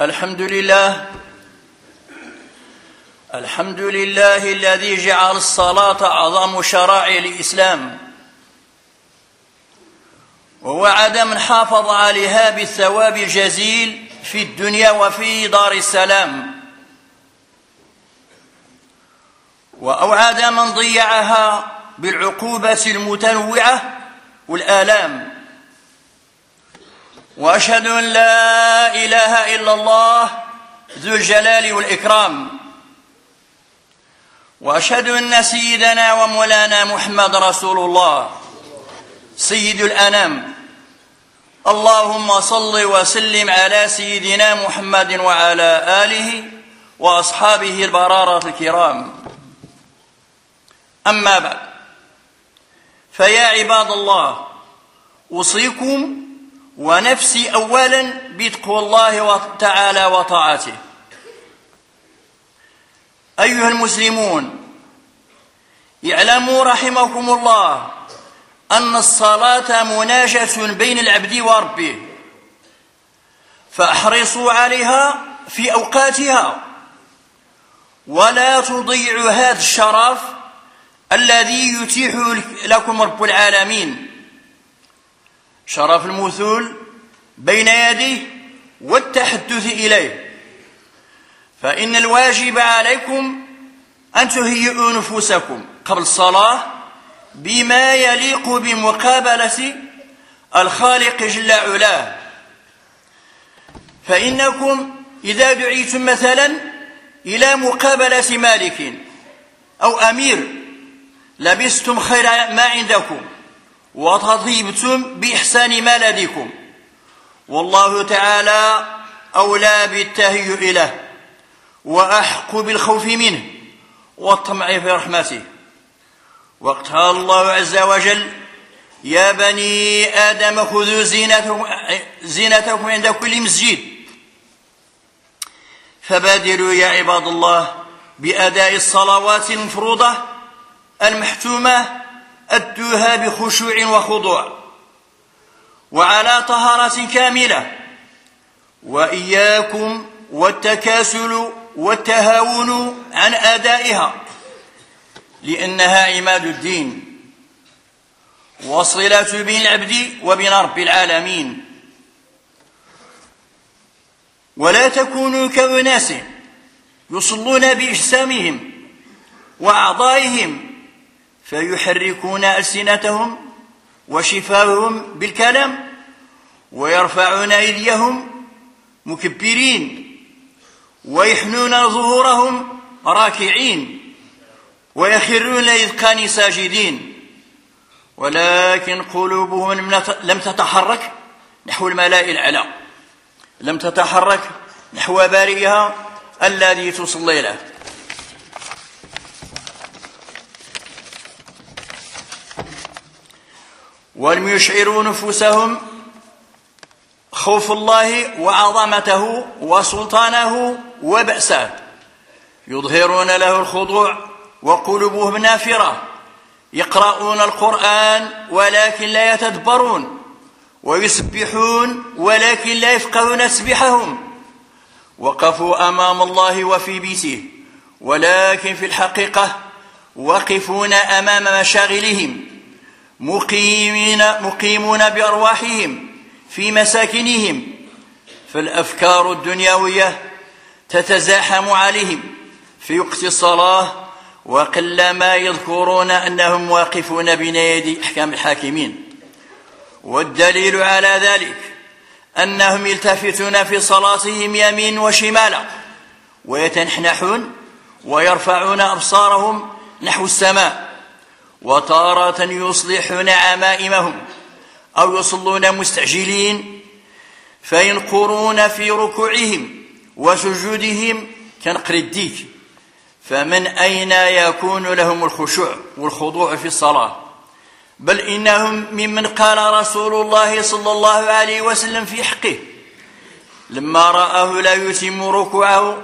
الحمد لله الحمد لله الذي جعل الصلاة أعظم شرائع الإسلام. ووعد من حافظ عليها بالثواب الجزيل في الدنيا وفي دار السلام. وأوعد من ضيعها بالعقوبة المتنوعة والآلام. وأشهد أن لا إله إلا الله ذو الجلال والإكرام. وأشهد أن سيدنا ومولانا محمد رسول الله سيد الأنام. اللهم صل وسلم على سيدنا محمد وعلى آله وأصحابه البرارة الكرام. أما بعد. فيا عباد الله أوصيكم ونفسي أولا بتقوى الله تعالى وطاعته. أيها المسلمون اعلموا رحمكم الله أن الصلاة مناجاة بين العبد وربه فأحرصوا عليها في أوقاتها ولا تضيعوا هذا الشرف الذي يتيح لكم رب العالمين. شرف المثول بين يديه والتحدث إليه. فإن الواجب عليكم أن تهيئوا نفوسكم قبل الصلاة بما يليق بمقابلة الخالق جل علاه. فإنكم إذا دعيتم مثلا إلى مقابلة مالك أو أمير لبستم خير ما عندكم وتطيبتم بإحسان ما لديكم. والله تعالى أولى بالتهيؤ له وأحق بالخوف منه والطمع في رحمته. وقال الله عز وجل يا بني آدم خذوا زينتكم, زينتكم عند كل مسجد. فبادروا يا عباد الله بأداء الصلوات المفروضة المحتومة أدوها بخشوع وخضوع وعلى طهارة كاملة وإياكم والتكاسل والتهاون عن أدائها لأنها عماد الدين وصلة بين العبد وبين رب العالمين. ولا تكونوا كأناس يصلون بإجسامهم وأعضائهم فيحركون ألسنتهم وشفاههم بالكلام ويرفعون أيديهم مكبرين ويحنون ظهورهم راكعين ويخرون للإذقان ساجدين. ولكن قلوبهم لم تتحرك نحو الملاء الأعلى. لم تتحرك نحو بارئها الذي تصلي له. ولم يشعروا نفوسهم خوف الله وعظمته وسلطانه وبأسه يظهرون له الخضوع وقلوبهم نافرة يقرؤون القرآن ولكن لا يتدبرون ويسبحون ولكن لا يفقهون تسبيحهم وقفوا أمام الله وفي بيته ولكن في الحقيقة وقفون أمام مشاغلهم مقيمين مقيمون بأرواحهم في مساكنهم. فالأفكار الدنيوية تتزاحم عليهم. في وقت الصلاة وقلما يذكرون أنهم واقفون بين يدي أحكام الحاكمين. والدليل على ذلك أنهم يلتفتون في صلاتهم يمين وشمالا ويتنحنحون ويرفعون أبصارهم نحو السماء. وتارة يصلحون عمائمهم أو يصلون مستعجلين فينقرون في ركوعهم وسجودهم كنقر الديك فمن أين يكون لهم الخشوع والخضوع في الصلاة؟ بل إنهم ممن قال رسول الله صلى الله عليه وسلم في حقه لما رآه لا يتم ركوعه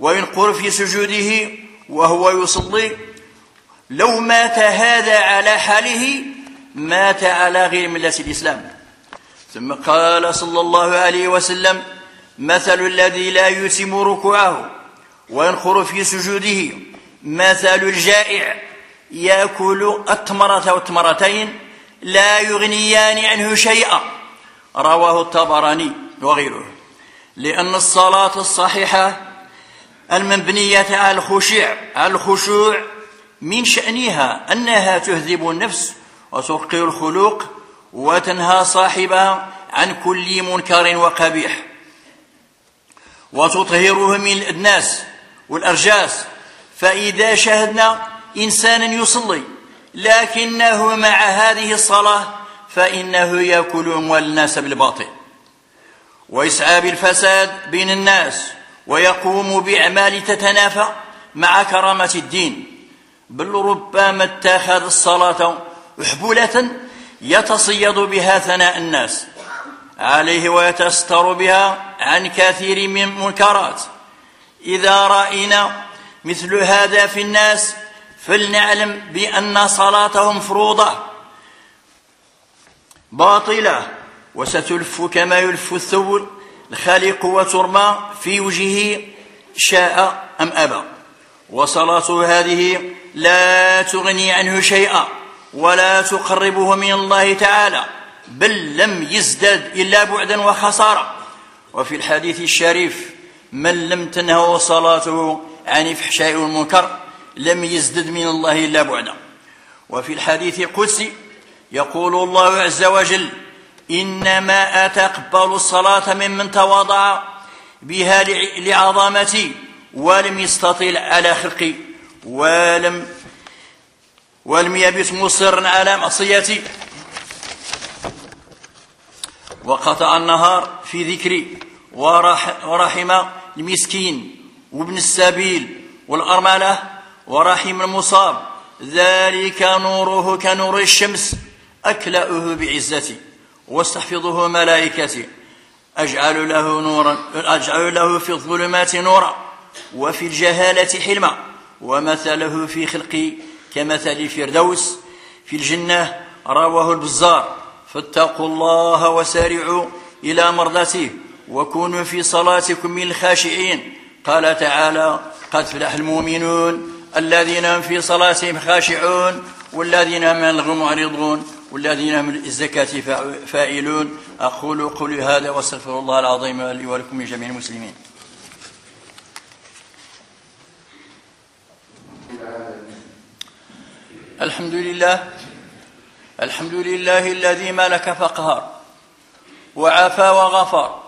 وينقر في سجوده وهو يصلي لو مات هذا على حاله مات على غير ملة الإسلام. ثم قال صلى الله عليه وسلم مثل الذي لا يتم ركوعه وينخر في سجوده مثل الجائع يأكل التمرة أو التمرتين لا يغنيان عنه شيئا. رواه الطبراني وغيره. لأن الصلاة الصحيحة المبنية على الخشوع على الخشوع من شأنها أنها تهذب النفس وترقي الخلوق وتنهى صاحبها عن كل منكر وقبيح. وتطهره من الأدناس والأرجاس. فإذا شاهدنا إنسانا يصلي لكنه مع هذه الصلاة فإنه يأكل أموال الناس بالباطل. ويسعى بالفساد بين الناس ويقوم بأعمال تتنافى مع كرامة الدين. بل ربما اتخذ الصلاة حبولة يتصيد بها ثناء الناس عليه ويتستر بها عن كثير من المنكرات. إذا رأينا مثل هذا في الناس فلنعلم بأن صلاتهم فروضة باطلة. وستلف كما يلف الثور الخالق وترمى في وجهه شاء أم أبى. وصلاته هذه لا تغني عنه شيئا ولا تقربه من الله تعالى بل لم يزداد إلا بعدا وخسارة. وفي الحديث الشريف من لم تنهه صلاته عن الفحشاء والمنكر لم يزدد من الله إلا بعدا. وفي الحديث القدسي يقول الله عز وجل إنما أتقبل الصلاة ممن تواضع بها لعظمتي ولم يستطل على خلقي ولم ولم يبت مصرا على معصيتي وقطع النهار في ذكري ورحم المسكين وابن السبيل والأرملة ورحم المصاب. ذلك نوره كنور الشمس أكلأه بعزتي واستحفظه ملائكتي. أجعل له نورا أجعل له في الظلمات نورا وفي الجهالة حلما. ومثله في خلقي كمثل الفردوس في الجنة رواه البزار. فاتقوا الله وسارعوا إلى مرضاته وكونوا في صلاتكم من الخاشعين. قال تعالى قد فلح المؤمنون الذين هم في صلاتهم خاشعون والذين هم من الغم معرضون والذين هم للزكاة فائلون أقول قولي هذا وأستغفر الله العظيم لي ولكم جميع المسلمين. الحمد لله الحمد لله الذي ملك فقهر وعفى وغفر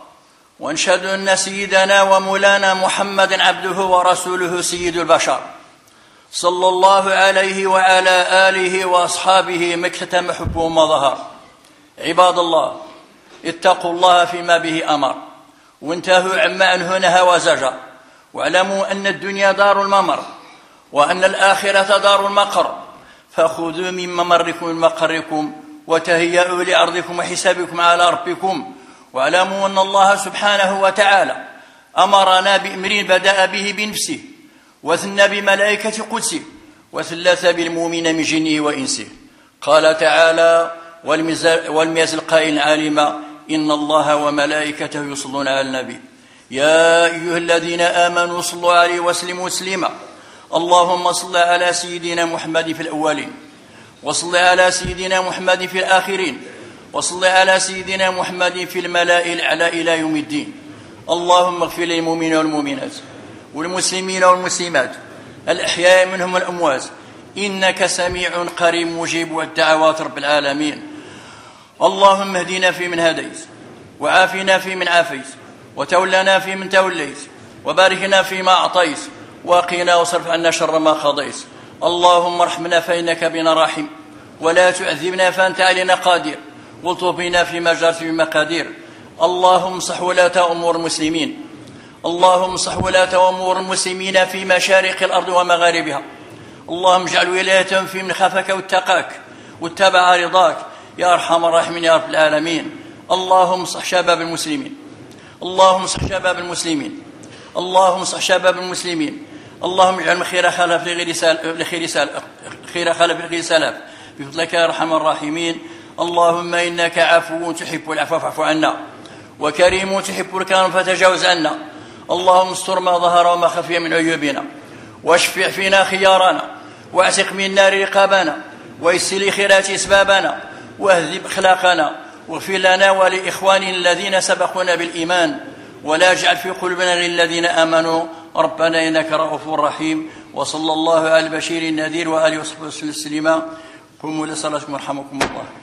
وانشهد ان سيدنا ومولانا محمد عبده ورسوله سيد البشر. صلى الله عليه وعلى آله وأصحابه مكة محب وظهر عباد الله اتقوا الله فيما به أمر. وانتهوا عما عنه نهى وزجر. واعلموا أن الدنيا دار الممر وأن الآخرة دار المقر. فخذوا من ممركم من مقركم وتهيئوا لأرضكم وحسابكم على ربكم واعلموا أن الله سبحانه وتعالى أمرنا بإمر بدأ به بنفسه وثنى بملائكة قدسه وثلث بالمؤمن من جنه وإنسه. قال تعالى والميز القائل عالما إن الله وملائكته يصلون على النبي يا أيها الذين آمنوا صلوا عليه وسلموا تسليما. اللهم صل على سيدنا محمد في الأولين وصل على سيدنا محمد في الآخرين وصل على سيدنا محمد في الملاء الأعلى إلى يوم الدين. اللهم اغفر للمؤمنين والمؤمنات والمسلمين والمسلمات الأحياء منهم والأموات إنك سميع قريب مجيب الدعوات رب العالمين. اللهم اهدنا في من هديت وعافنا في من عافيت وتولنا في من توليت وباركنا فيما أعطيت. وقنا واصرف عنا شر ما قضيت. اللهم ارحمنا فإنك بنا راحم. ولا تعذبنا فأنت علينا قادر. والطف بنا فيما جرت في مقادير اللهم صح ولاة أمور المسلمين. اللهم صح ولاة أمور المسلمين في مشارق الأرض ومغاربها. اللهم اجعل ولايتهم في من خافك واتقاك. واتبع رضاك. يا أرحم الراحمين يا رب العالمين. اللهم صح شباب المسلمين. اللهم صح شباب المسلمين. اللهم صح شباب المسلمين. اللهم اجعل خير خلف لغير سال... لخير سال... خير خلف لغير سلف بفضلك يا أرحم الراحمين. اللهم إنك عفو تحب العفو فاعف عنا. وكريم تحب الكرم فتجاوز عنا. اللهم استر ما ظهر وما خفي من عيوبنا. واشفع فينا خيارنا. واعتق من النار رقابنا. ويسر خيرات أسبابنا. واهذب أخلاقنا. واغفر لنا ولإخواننا الذين سبقونا بالإيمان. ولا اجعل في قلوبنا للذين آمنوا. ربنا إنك رؤوف رحيم. وصلى الله على البشير النذير وآله وصحبه وسلم. قوموا لصلاتكم يرحمكم الله.